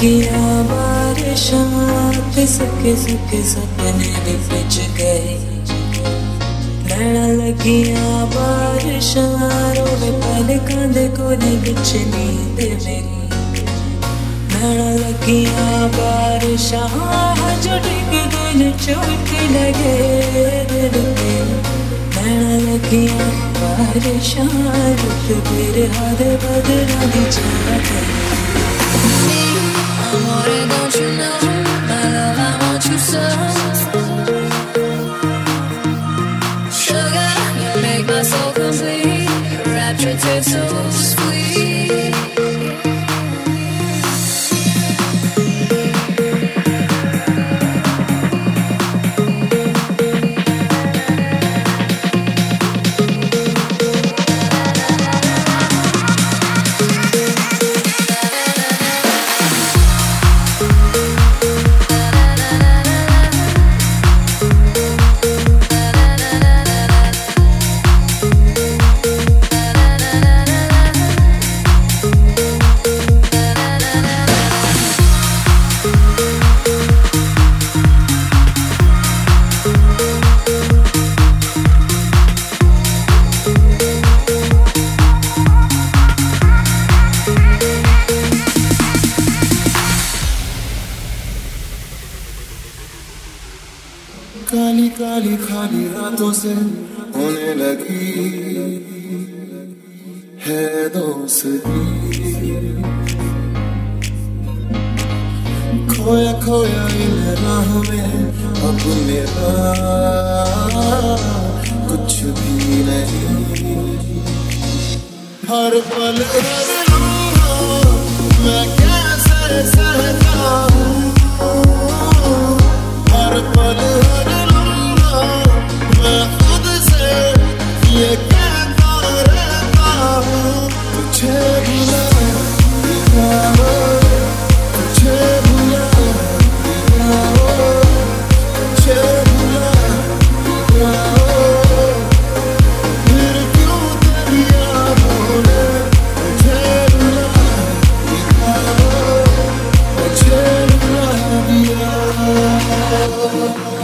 किया बारिशात सके सके सपने भी बिछ गए। नैना लगिया बारिशां रोवे पल कांदे कोने बिच नींद मेरी नैना लगिया बारिशां जो दिल चोट लगे दिल पे। नैना लगिया बारिशां रुक फिर हद बदला दी चाहते। Sugar, you make my soul complete. Rapture tastes so sweet. काली खाली रातों से होने लगी। है दोस्ती। खोया खोया इन राहों में अब मेरा कुछ भी नहीं। हर पल हर लम्हा मैं Oh.